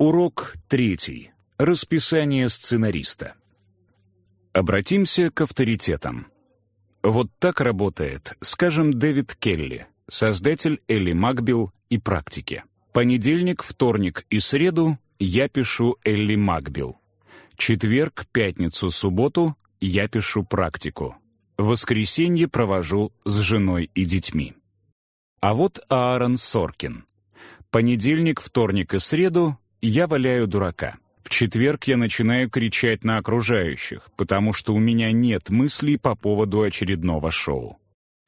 Урок третий. Расписание сценариста. Обратимся к авторитетам. Вот так работает, скажем, Дэвид Келли, создатель Элли Макбил и практики. Понедельник, вторник и среду я пишу Элли Макбил. Четверг, пятницу, субботу я пишу практику. Воскресенье провожу с женой и детьми. А вот Аарон Соркин. Понедельник, вторник и среду я валяю дурака. В четверг я начинаю кричать на окружающих, потому что у меня нет мыслей по поводу очередного шоу.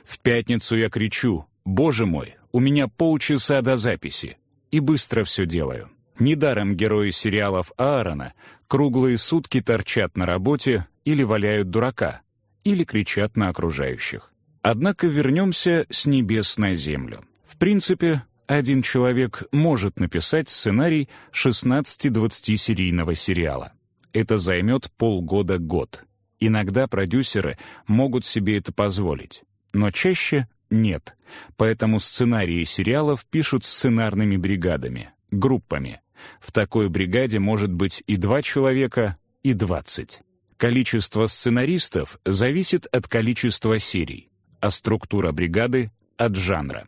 В пятницу я кричу «Боже мой, у меня полчаса до записи!» и быстро все делаю. Недаром герои сериалов Аарона круглые сутки торчат на работе или валяют дурака, или кричат на окружающих. Однако вернемся с небес на землю. В принципе, один человек может написать сценарий 16-20-серийного сериала. Это займет полгода-год. Иногда продюсеры могут себе это позволить, но чаще нет. Поэтому сценарии сериалов пишут сценарными бригадами, группами. В такой бригаде может быть и два человека, и двадцать. Количество сценаристов зависит от количества серий, а структура бригады — от жанра.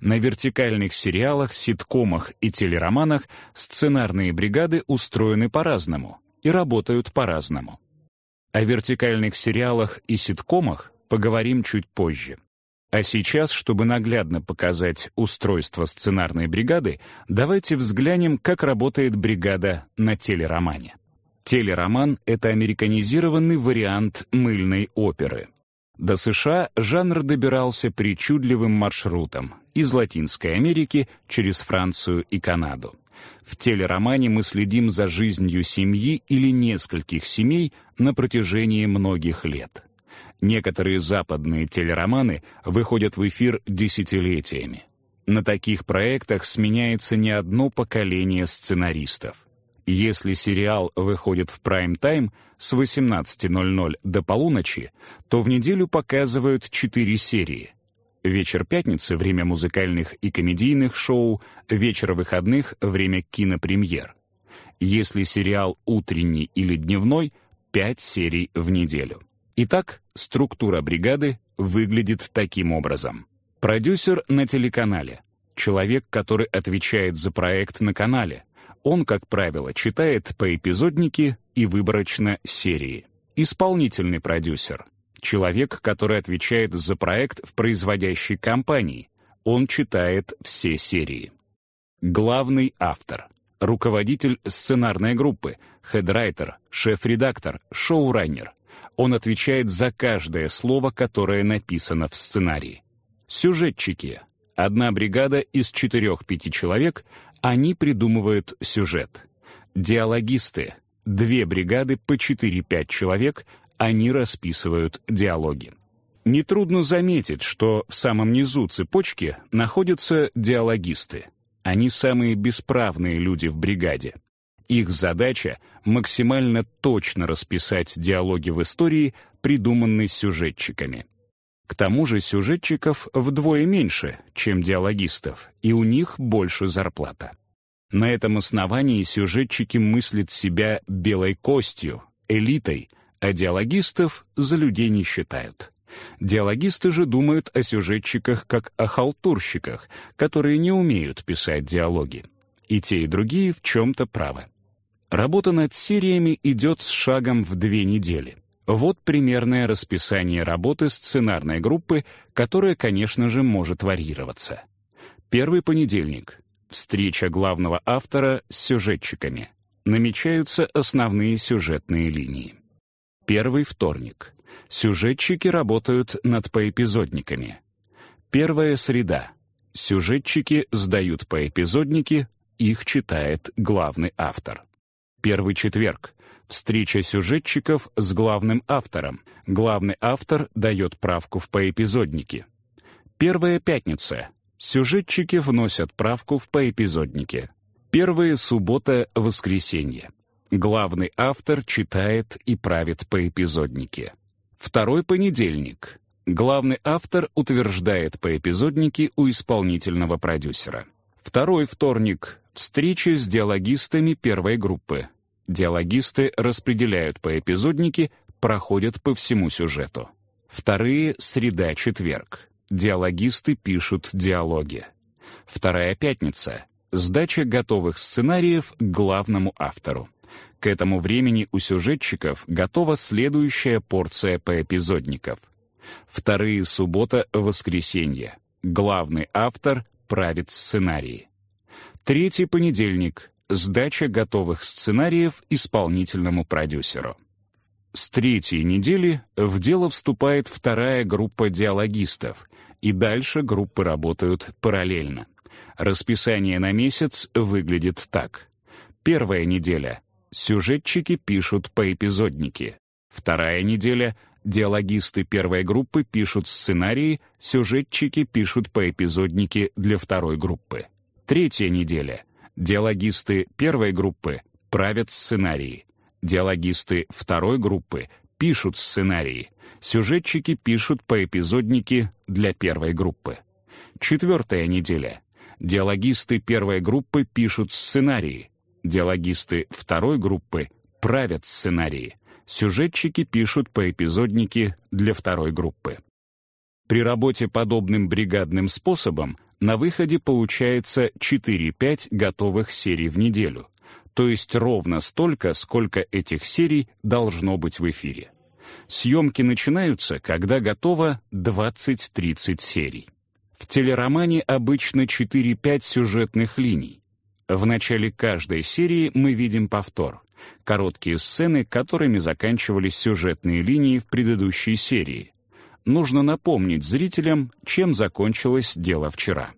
На вертикальных сериалах, ситкомах и телероманах сценарные бригады устроены по-разному и работают по-разному. О вертикальных сериалах и ситкомах поговорим чуть позже. А сейчас, чтобы наглядно показать устройство сценарной бригады, давайте взглянем, как работает бригада на телеромане. Телероман — это американизированный вариант мыльной оперы. До США жанр добирался причудливым маршрутом из Латинской Америки через Францию и Канаду. В телеромане мы следим за жизнью семьи или нескольких семей на протяжении многих лет. Некоторые западные телероманы выходят в эфир десятилетиями. На таких проектах сменяется не одно поколение сценаристов. Если сериал выходит в прайм-тайм с 18.00 до полуночи, то в неделю показывают 4 серии. Вечер пятницы — время музыкальных и комедийных шоу, вечер выходных — время кинопремьер. Если сериал утренний или дневной — 5 серий в неделю. Итак, структура бригады выглядит таким образом. Продюсер на телеканале — человек, который отвечает за проект на канале. Он, как правило, читает поэпизодники и выборочно серии. Исполнительный продюсер — человек, который отвечает за проект в производящей компании. Он читает все серии. Главный автор — руководитель сценарной группы, хедрайтер, шеф-редактор, шоураннер. Он отвечает за каждое слово, которое написано в сценарии. Сюжетчики. Одна бригада из четырех-пяти человек, они придумывают сюжет. Диалогисты. Две бригады по 4-5 человек, они расписывают диалоги. Нетрудно заметить, что в самом низу цепочки находятся диалогисты. Они самые бесправные люди в бригаде. Их задача — максимально точно расписать диалоги в истории, придуманной сюжетчиками. К тому же сюжетчиков вдвое меньше, чем диалогистов, и у них больше зарплата. На этом основании сюжетчики мыслят себя белой костью, элитой, а диалогистов за людей не считают. Диалогисты же думают о сюжетчиках как о халтурщиках, которые не умеют писать диалоги. И те, и другие в чем-то правы. Работа над сериями идет с шагом в две недели. Вот примерное расписание работы сценарной группы, которое, конечно же, может варьироваться. Первый понедельник. Встреча главного автора с сюжетчиками. Намечаются основные сюжетные линии. Первый вторник. Сюжетчики работают над поэпизодниками. Первая среда. Сюжетчики сдают поэпизодники, их читает главный автор. Первый четверг. Встреча сюжетчиков с главным автором. Главный автор дает правку в поэпизоднике. Первая пятница. Сюжетчики вносят правку в поэпизоднике. Первая суббота-воскресенье. Главный автор читает и правит поэпизодники. Второй понедельник. Главный автор утверждает поэпизодники у исполнительного продюсера. Второй вторник. Встречи с диалогистами первой группы. Диалогисты распределяют по эпизоднике, проходят по всему сюжету. Вторые — среда-четверг. Диалогисты пишут диалоги. Вторая пятница — сдача готовых сценариев главному автору. К этому времени у сюжетчиков готова следующая порция поэпизодников. Вторые суббота-воскресенье. Главный автор правит сценарии. Третий понедельник. Сдача готовых сценариев исполнительному продюсеру. С третьей недели в дело вступает вторая группа диалогистов, и дальше группы работают параллельно. Расписание на месяц выглядит так. Первая неделя — сюжетчики пишут поэпизодники. Вторая неделя — диалогисты первой группы пишут сценарии, сюжетчики пишут поэпизодники для второй группы. Третья неделя — диалогисты первой группы правят сценарии. Диалогисты второй группы пишут сценарии, сюжетчики пишут поэпизодники для первой группы. Четвертая неделя. Диалогисты первой группы пишут сценарии, диалогисты второй группы правят сценарии, сюжетчики пишут поэпизодники для второй группы. При работе подобным бригадным способом на выходе получается 4-5 готовых серий в неделю, то есть ровно столько, сколько этих серий должно быть в эфире. Съемки начинаются, когда готово 20-30 серий. В телеромане обычно 4-5 сюжетных линий. В начале каждой серии мы видим повтор. Короткие сцены, которыми заканчивались сюжетные линии в предыдущей серии. Нужно напомнить зрителям, чем закончилось дело вчера.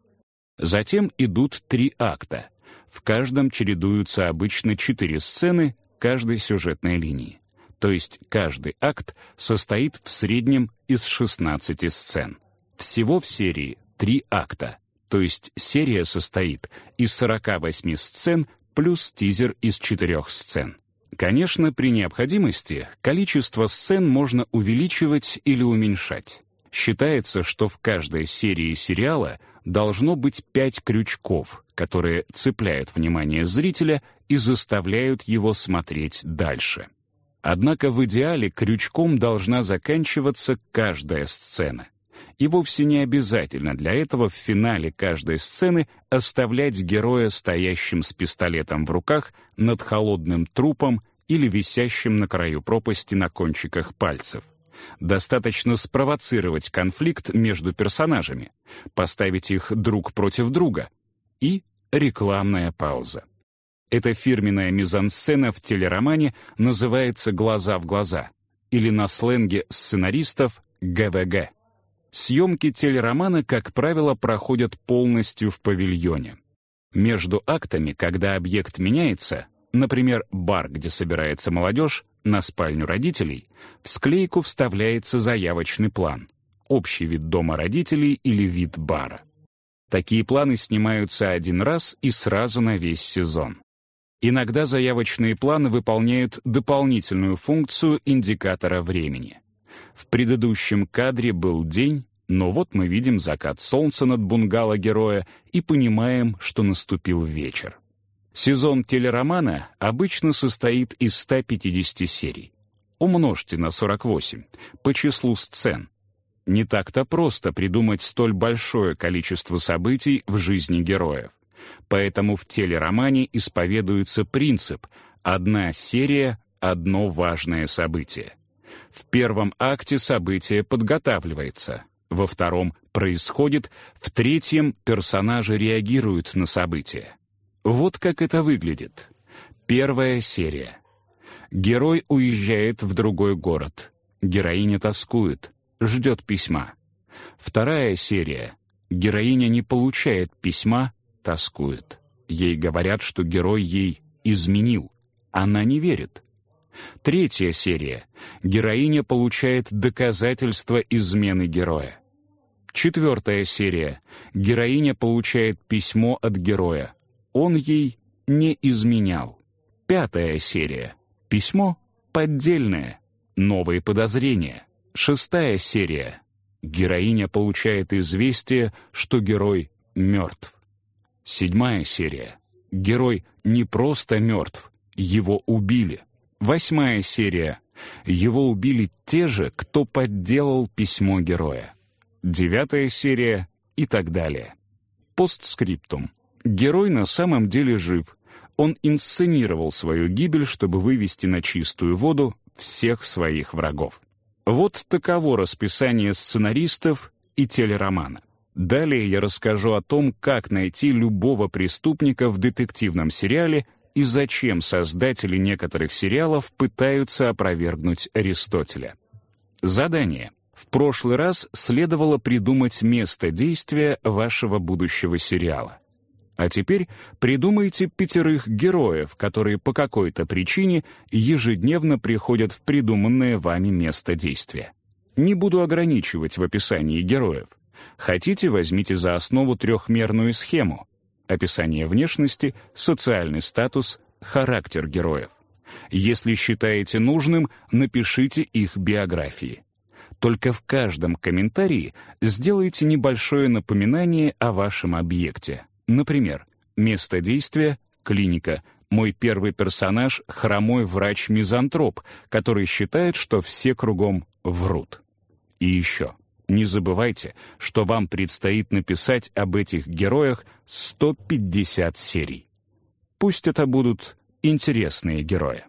Затем идут три акта — в каждом чередуются обычно четыре сцены каждой сюжетной линии. То есть каждый акт состоит в среднем из 16 сцен. Всего в серии три акта, то есть серия состоит из 48 сцен плюс тизер из четырех сцен. Конечно, при необходимости количество сцен можно увеличивать или уменьшать. Считается, что в каждой серии сериала должно быть пять крючков, которые цепляют внимание зрителя и заставляют его смотреть дальше. Однако в идеале крючком должна заканчиваться каждая сцена. И вовсе не обязательно для этого в финале каждой сцены оставлять героя стоящим с пистолетом в руках над холодным трупом или висящим на краю пропасти на кончиках пальцев. Достаточно спровоцировать конфликт между персонажами, поставить их друг против друга и рекламная пауза. Эта фирменная мизансцена в телеромане называется «глаза в глаза» или на сленге сценаристов «ГВГ». Съемки телеромана, как правило, проходят полностью в павильоне. Между актами, когда объект меняется, например, бар, где собирается молодежь, на спальню родителей, в склейку вставляется заявочный план, общий вид дома родителей или вид бара. Такие планы снимаются один раз и сразу на весь сезон. Иногда заявочные планы выполняют дополнительную функцию индикатора времени. В предыдущем кадре был день, но вот мы видим закат солнца над бунгало героя и понимаем, что наступил вечер. Сезон телеромана обычно состоит из 150 серий. Умножьте на 48 по числу сцен. Не так-то просто придумать столь большое количество событий в жизни героев. Поэтому в телеромане исповедуется принцип «одна серия, одно важное событие». В первом акте событие подготавливается, во втором происходит, в третьем персонажи реагируют на события. Вот как это выглядит. Первая серия. Герой уезжает в другой город. Героиня тоскует, ждет письма. Вторая серия. Героиня не получает письма, тоскует. Ей говорят, что герой ей изменил. Она не верит. Третья серия. Героиня получает доказательства измены героя. Четвертая серия. Героиня получает письмо от героя он ей не изменял. Пятая серия. Письмо поддельное. Новые подозрения. Шестая серия. Героиня получает известие, что герой мертв. Седьмая серия. Герой не просто мертв, его убили. Восьмая серия. Его убили те же, кто подделал письмо героя. Девятая серия и так далее. Постскриптум. Герой на самом деле жив. Он инсценировал свою гибель, чтобы вывести на чистую воду всех своих врагов. Вот таково расписание сценаристов и телеромана. Далее я расскажу о том, как найти любого преступника в детективном сериале и зачем создатели некоторых сериалов пытаются опровергнуть Аристотеля. Задание. В прошлый раз следовало придумать место действия вашего будущего сериала. А теперь придумайте пятерых героев, которые по какой-то причине ежедневно приходят в придуманное вами место действия. Не буду ограничивать в описании героев. Хотите, возьмите за основу трехмерную схему. Описание внешности, социальный статус, характер героев. Если считаете нужным, напишите их биографии. Только в каждом комментарии сделайте небольшое напоминание о вашем объекте. Например, место действия — клиника. Мой первый персонаж — хромой врач-мизантроп, который считает, что все кругом врут. И еще. Не забывайте, что вам предстоит написать об этих героях 150 серий. Пусть это будут интересные герои.